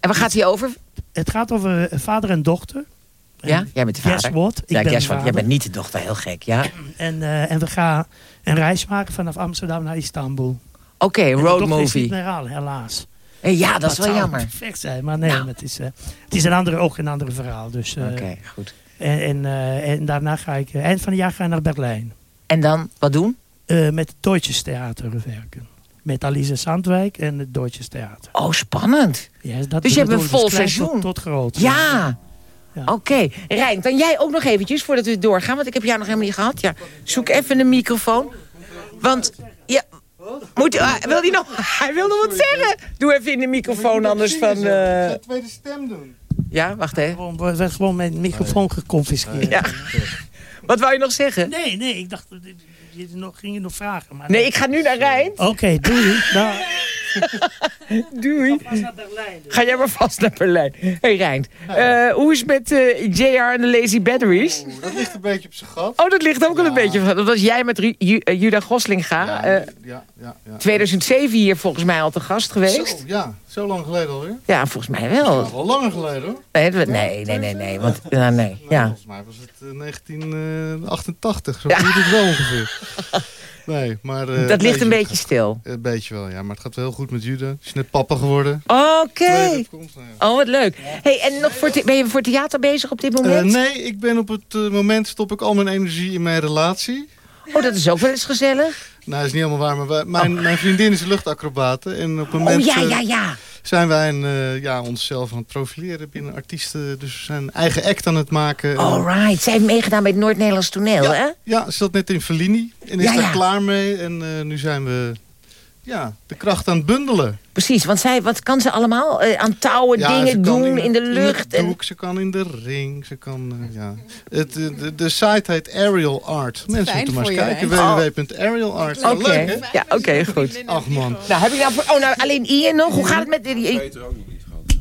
waar gaat hij over? het gaat over vader en dochter. Ja, jij bent de vader. Guess what? Ik ja, ben what? Jij bent niet de dochter, heel gek, ja. En, en we gaan een reis maken vanaf Amsterdam naar Istanbul. Oké, de road dochter is niet movie. meer halen, helaas. Eh, Ja, dat is wel jammer. perfect zijn, maar nee, Nou. het, is, eh, het is een andere, ook een ander verhaal. Dus, eh, Oké, goed. En, en, en daarna ga ik, eind van het jaar ga ik naar Berlijn. En dan, wat doen? Met het Deutsches Theater werken. Met Alice Sandwijk en het Deutsches Theater. Oh, spannend. Ja, dat Dus je hebt een ik, vol seizoen. Tot, tot groot. Ja. Oké. Rijn, kan jij ook nog eventjes, voordat we doorgaan... want ik heb jou nog helemaal niet gehad. Ja, zoek even een microfoon. Want, ja... Moet, ah, wil hij nog... Hij wil nog wat zeggen. Doe even in de microfoon, anders van... eh, tweede stem doen. Ja, wacht even. Gewoon, werd gewoon mijn microfoon geconfiskeerd. Ja. Wat wou je nog zeggen? Nee, nee, ik dacht, dat je nog, ging je nog vragen. Maar Nee, ik ga nu naar Rijn. Oké, doei. Nou, Doei. Ga jij maar vast naar Berlijn. hey Rijn, eh, hoe is het met eh, JR en de Lazy Batteries? Dat ligt een beetje op zijn gat. Oh, dat ligt ook wel een beetje van. Dat was jij met Ru- Ju- eh, Juda Goslinga. Ja, eh, ja, ja, ja. 2007 hier volgens mij al te gast geweest. Zo, ja, zo lang geleden alweer. Ja, volgens mij wel. Ja, wel langer geleden hoor. Nee, dat- nee, nee, nee, nee. Want, ja, nee. Ja. Volgens mij was het eh, 1988, zo duurt het wel ongeveer. Nee, maar... eh, Dat ligt een beetje stil. Een beetje wel, ja. Maar het gaat wel heel goed met Jude. Ze is net papa geworden. Oké. Opkomst, nou ja. Oh, wat leuk. Hey, en nog voor ben je voor theater bezig op dit Eh, moment? nee, ik ben op het eh, moment stop ik al mijn energie in mijn relatie. Oh, dat is ook wel eens gezellig. Nou, is niet helemaal waar, maar wij- mijn, mijn vriendin is luchtacrobate. En op het moment Oh, ja, eh, ja, ja. zijn wij een, eh, ja, onszelf aan het profileren binnen artiesten. Dus we zijn een eigen act aan het maken. En- Alright. Zij heeft meegedaan bij het Noord-Nederlands toneel, hè? Ja, ze zat net in Fellini en is Ja, daar ja. klaar mee. En eh, nu zijn we ja, de kracht aan het bundelen. Precies, want zij, wat kan ze allemaal? Eh, aan touwen, Ja, dingen doen in, de lucht. In de doek, ze kan in de ring, ze kan... eh, ja. het, eh, de, de site heet Aerial Art. Mensen moeten maar eens kijken. www.aerialart. Oké, Leuk, hè? ja, oké, goed. Ach man. Nou, heb ik nou voor... Oh, nou, alleen Ian nog? Hoe gaat het met... Die,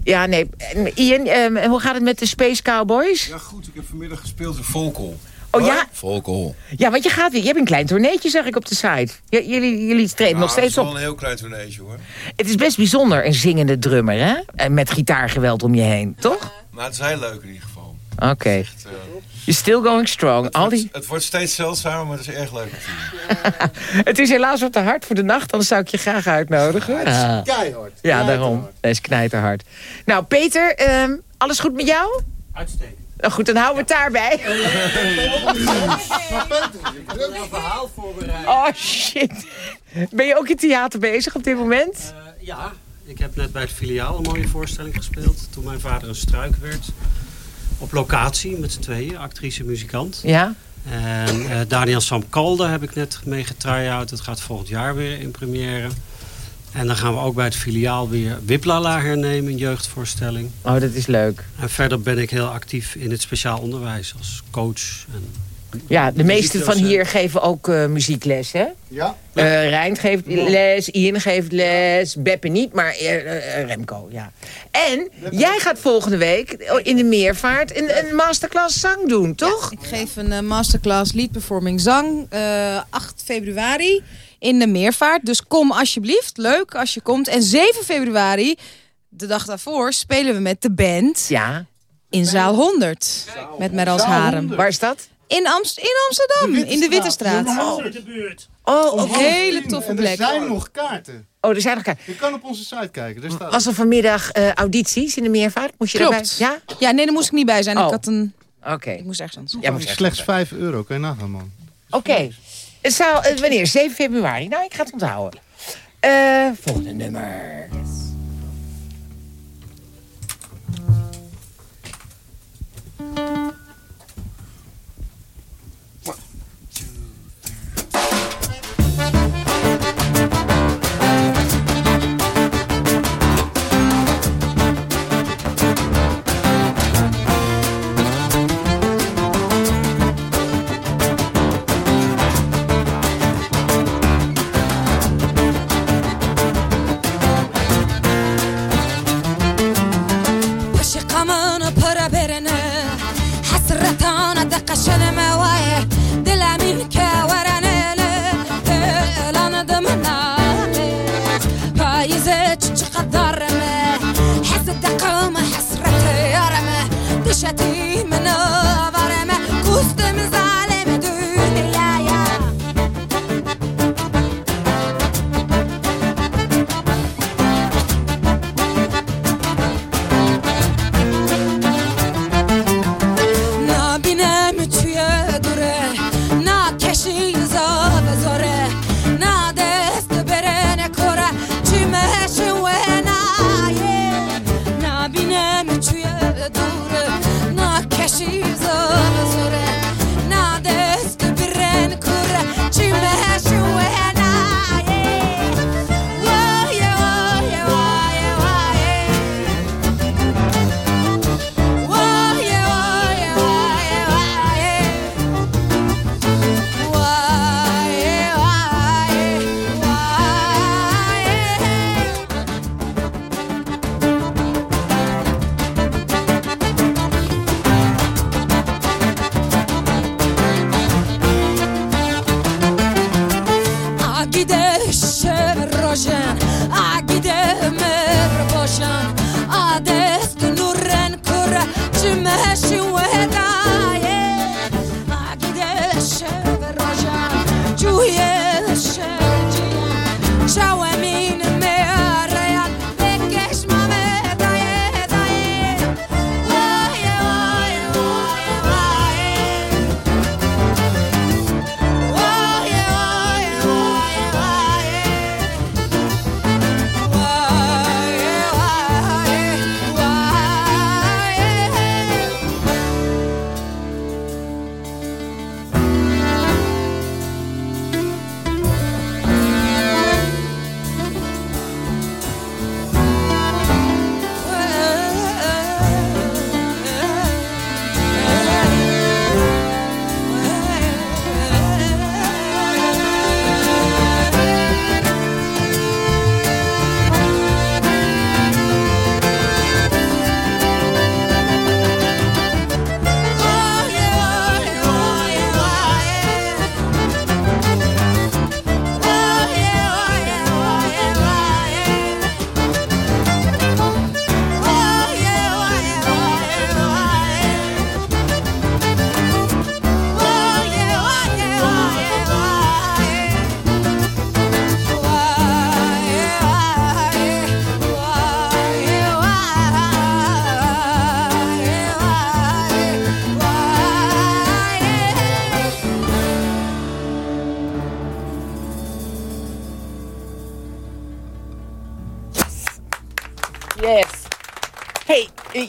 ja, nee. En Ian, ehm, hoe gaat het met de Space Cowboys? Ja, goed. Ik heb vanmiddag gespeeld in Volkel. Oh ja? Ja, want je gaat weer... Je hebt een klein tourneetje, zag ik op de site. J- jullie, jullie treden nog steeds Het op. is wel een heel klein tourneetje hoor. Het is best bijzonder, een zingende drummer, hè? En met gitaargeweld om je heen, toch? Maar het is heel leuk in ieder geval. Oké. eh, You're still going strong. Al die... Het wordt steeds zeldzamer, maar het is erg leuk. Het is helaas wat te hard voor de nacht, anders zou ik je graag uitnodigen. Ah. Keihard. Ja, daarom. Dat is knijterhard. Nou, Peter, ehm, alles goed met jou? Uitstekend. Nou goed, dan houden we het daarbij. een verhaal voorbereid. Oh, shit. Ben je ook in theater bezig op dit moment? Ja, ik heb net bij het filiaal een mooie voorstelling gespeeld. Toen mijn vader een struik werd. Op locatie met z'n tweeën, actrice en muzikant. Ja? En eh, Daniel Sam Kalde heb ik net mee getry-out. Dat gaat volgend jaar weer in première. En dan gaan we ook bij het filiaal weer Wiplala hernemen, een jeugdvoorstelling. Oh, dat is leuk. En verder ben ik heel actief in het speciaal onderwijs als coach. En Ja, de meesten van hier geven ook eh, muziekles, hè? Ja. Eh Rijn geeft les, Ian geeft les, Beppe niet, maar eh, Remco, ja. En jij gaat volgende week in de meervaart een, een masterclass zang doen, toch? Ik geef een masterclass Lead Performing Zang. eh 8 februari in de Meervaart. Dus kom alsjeblieft. Leuk als je komt. En 7 februari de dag daarvoor spelen we met de band Ja. in zaal 100. Met Merels Zaal Harem. 100? Waar is dat? In, Amst in Amsterdam, in de Witte Straat. Oh. Oh, hele toffe en er plek. zijn nog kaarten. Oh, er zijn nog kaarten. Je kan op onze site kijken. Daar staat Was er vanmiddag eh, audities in de meervaart? Moest je Klopt. daarbij? Ja? Ja, nee, daar moest ik niet bij zijn. Oh. Ik, had een, Oké. ik moest ergens anders. Ja, maar Slechts 5 euro, kan je nagaan, man. Oké. Eh, wanneer? 7 februari. Nou, ik ga het onthouden. Eh, volgende nummer. chatty manor.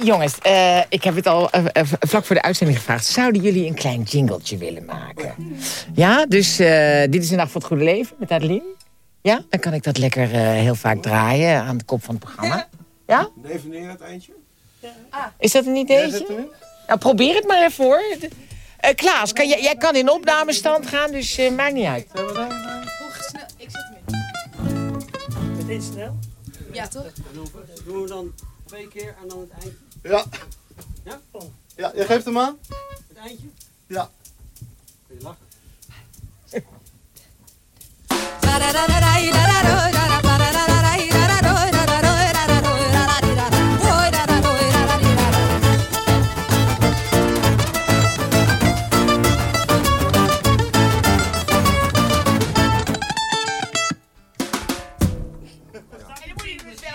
Jongens, eh, ik heb het al eh, eh, vlak voor de uitzending gevraagd. Zouden jullie een klein jingletje willen maken? Ja, dus eh, dit is een nacht voor het goede leven met Adeline. Ja, dan kan ik dat lekker eh, heel vaak draaien aan de kop van het programma. Ja? Defineer het eindje. Is dat een ideetje? Nou, probeer het maar even hoor. Eh Klaas, kan, jij, jij kan in opnamestand gaan, dus eh, maakt niet uit. Hoe snel? Ik zit hem Meteen snel. Ja, toch? Doen we dan twee keer en dan het eind. Ja. Ja? Ja, je geeft hem aan? Het eindje? Ja. Kun je lachen?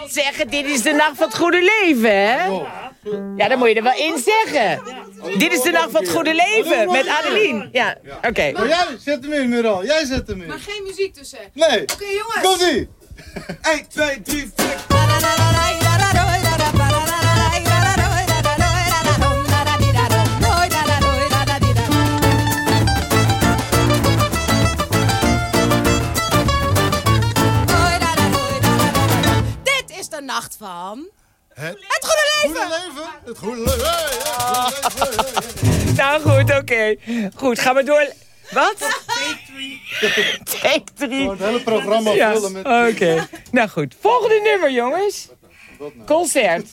Zeggen, dit is de nacht van het goede leven, hè? Ja, dan moet je er wel in zeggen. Dit is de nacht van het goede leven met Adeline. Ja, oké. Maar jij zet hem in, Miral. Jij zet hem in. Maar geen muziek tussen. Nee. Oké, jongens. Komt-ie. 1, 2, 3, 4. Dit is de nacht van... Het, Het goede leven! goede leven. Het goede leven. Hey, hey, het goede leven, hey. Nou goed, oké. Goed, gaan we door. Wat? Take 3. Gewoon het hele programma Ja, vullen met... oké. Nou goed, volgende nummer, jongens. Concert.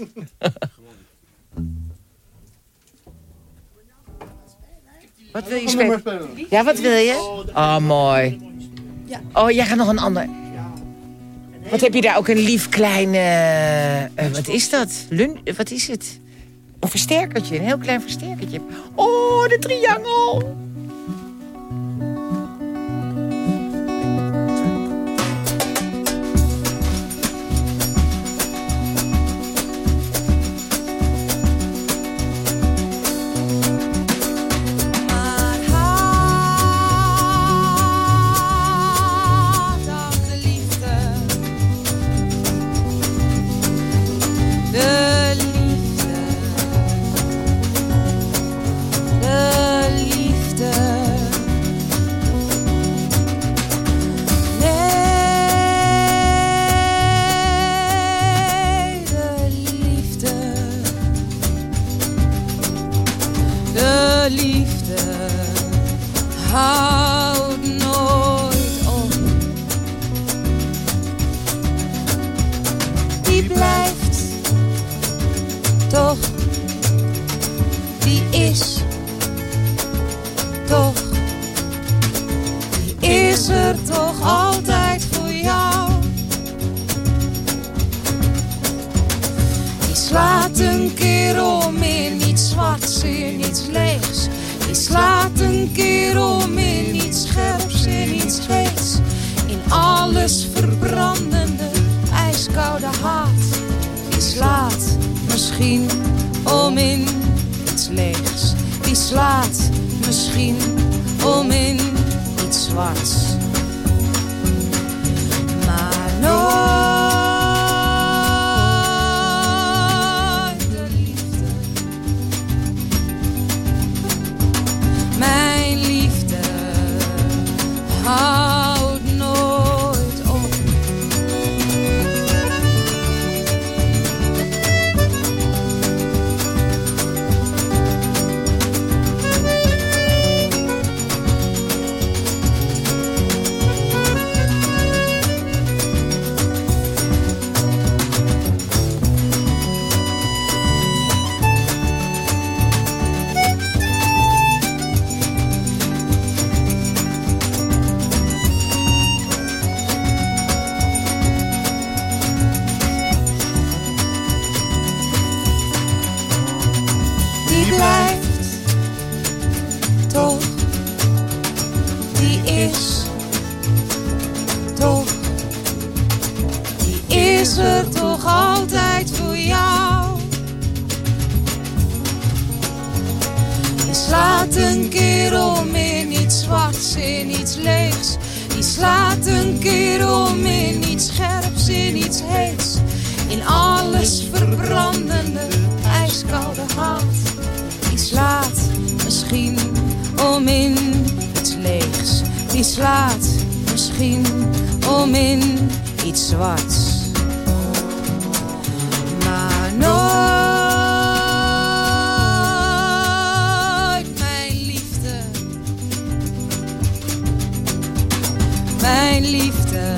Wat wil je spelen? spelen. Ja, wat wil je? Oh, mooi. Oh, jij gaat nog een ander. Wat heb je daar ook een lief klein... eh, eh, wat is dat? Lun wat is het? Een versterkertje, een heel klein versterkertje. Oh, de triangel. Toch, is er toch altijd voor jou. Die slaat een keer om in iets zwarts, in iets leegs. Die slaat een keer om in iets scherps, in iets heets. In alles verbrandende, ijskoude haat. Die slaat misschien om in leegs. Die slaat misschien om in iets zwarts. Maar nooit de liefde. Mijn liefde houdt Die slaat een keer om in iets scherps, in iets heets. In alles verbrandende, ijskoude haat. Die slaat misschien om in iets leegs. Die slaat misschien om in iets zwarts. Mijn liefde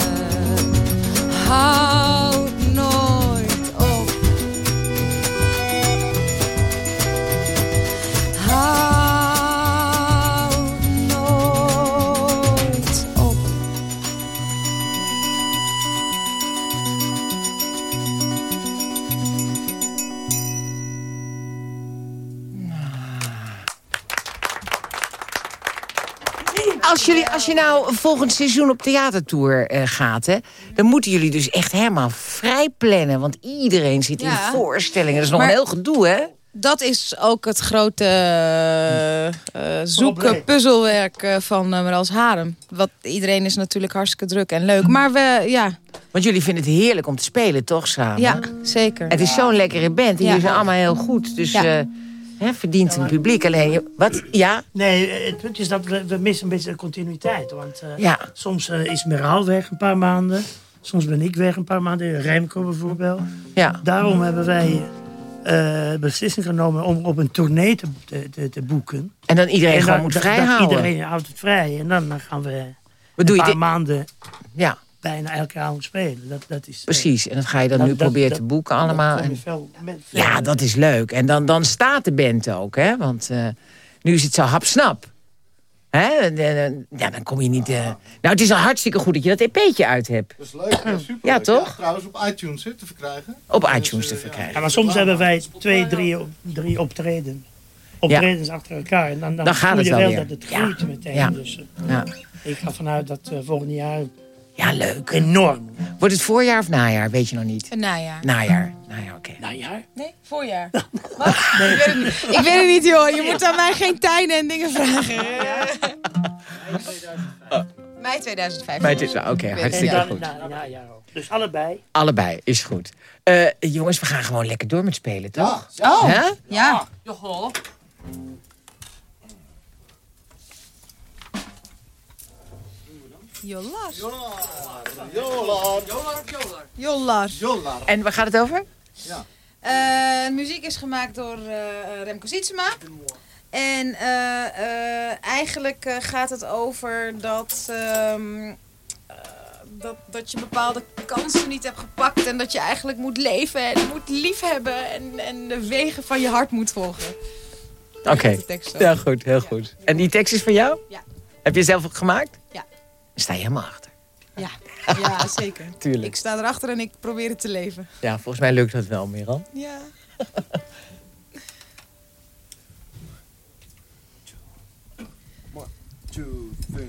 als, jullie, als je nou volgend seizoen op theatertour eh, gaat... Hè, dan moeten jullie dus echt helemaal vrij plannen. Want iedereen zit in voorstellingen. Dat is nog Maar- een heel gedoe, hè? Dat is ook het grote eh, zoeken, puzzelwerk van uh, Marals Harem. Wat, iedereen is natuurlijk hartstikke druk en leuk. Maar we, ja, Want jullie vinden het heerlijk om te spelen, toch, samen? ja zeker. Het is zo'n lekkere band en Ja. jullie zijn allemaal heel goed. Dus Ja. Hè, verdient een publiek. Alleen, wat? Ja? Nee, het punt is dat we, we missen een beetje de continuïteit. Want eh, Ja. soms eh, is Meraal weg een paar maanden. Soms ben ik weg een paar maanden. Remco bijvoorbeeld. Ja. Daarom hebben wij eh beslissing genomen om op een tournee te, te, te, boeken. En dan iedereen En gewoon moet dat- vrij dat houden. Iedereen houdt het vrij. En dan, dan gaan we Wat een paar maanden Ja, bijna elke avond spelen. Dat, dat is, eh, precies. En dat ga je dan dat- nu dat- proberen dat- te boeken allemaal. En- veel- met veel- Ja, dat is leuk. En dan, dan staat de band ook, hè? Want eh, nu is het zo hapsnap. Hè? Ja, dan kom je niet... eh, Nou, het is al hartstikke goed dat je dat EP'tje uit hebt. Dat is leuk, ja, super. Ja, toch? trouwens op iTunes hè, te verkrijgen. Op Dus, iTunes te verkrijgen. Ja, maar soms hebben wij twee, drie, op- drie optreden. Optredens achter elkaar. En dan, dan, Dan gaat voel het je wel wel weer. dat het Ja. groeit meteen. Ja. Dus Ja. ik ga vanuit dat eh volgend jaar ja, leuk. enorm. Wordt het voorjaar of najaar? Weet je nog niet. Een najaar. Najaar. Najaar, oké. Najaar? Nee, voorjaar. Wat? Ik, weet het niet. ik weet het niet, joh. Je moet aan mij geen tijden en dingen vragen. Mei 2005. Maar het is nou, oké, En hartstikke dan, goed. na- najaar ook. Dus allebei. Allebei, is goed. Eh, jongens, we gaan gewoon lekker door met spelen, toch? Oh, Hè? ja. Jollar. Jolar. Jollar. En waar gaat het over? Eh, muziek is gemaakt door eh, Remco Sietsema. En eh, eh, eigenlijk eh, gaat het over dat, ehm, eh, dat, dat je bepaalde kansen niet hebt gepakt. En dat je eigenlijk moet leven en moet liefhebben. En, en de wegen van je hart moet volgen. Oké. over. Ja, goed, heel goed. En die tekst is van jou? Ja. Heb je zelf gemaakt? Ja. Sta je helemaal achter. Ja, ja zeker. Tuurlijk. Ik sta erachter en ik probeer het te leven. Ja, volgens mij lukt dat wel, Miran. Ja. Two, three.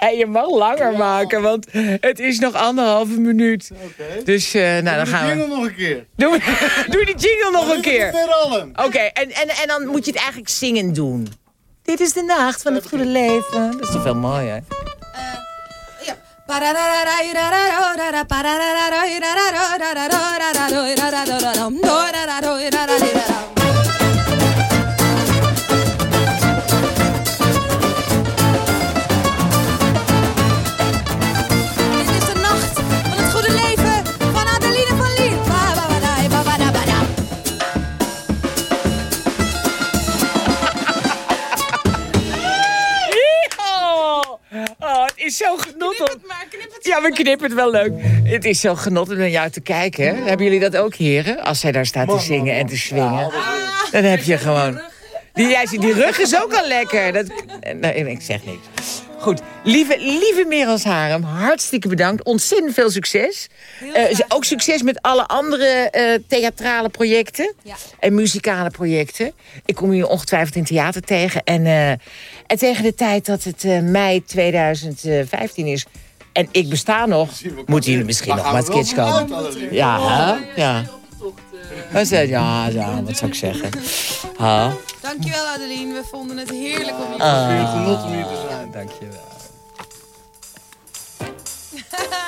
Zei je mag langer maken, want het is nog anderhalve minuut. Dus eh, nou, dan gaan we... jingle nog een keer. Doe, doe die jingle nog een keer. Oké, en, en, en dan moet je het eigenlijk zingen doen. Dit is de nacht van het goede leven. Dat is toch veel mooi, hè? Is zo genot om... Ja, we knippen het wel leuk. Het is zo genot om naar jou te kijken. Hè? Hebben jullie dat ook, heren? Als zij daar staat te zingen en te swingen. Dan heb je gewoon... Die, jij ziet, die rug is ook al lekker. Dat, nee, ik zeg niks. Goed, lieve, lieve Merels Harem, hartstikke bedankt. Ontzettend veel succes. Eh, ook succes met alle andere eh, theatrale projecten. En muzikale projecten. Ik kom jullie ongetwijfeld in theater tegen. En, eh, en tegen de tijd dat het eh, mei 2015 is... en ik besta nog, moeten jullie misschien nog maar het kids komen. Ja, hè? Ja. Wat zeg- Ja, ja, wat zou ik zeggen? Ha? Dankjewel Adeline, we vonden het heerlijk om hier Ah. te Weer genot om hier te zijn. Dankjewel. zijn.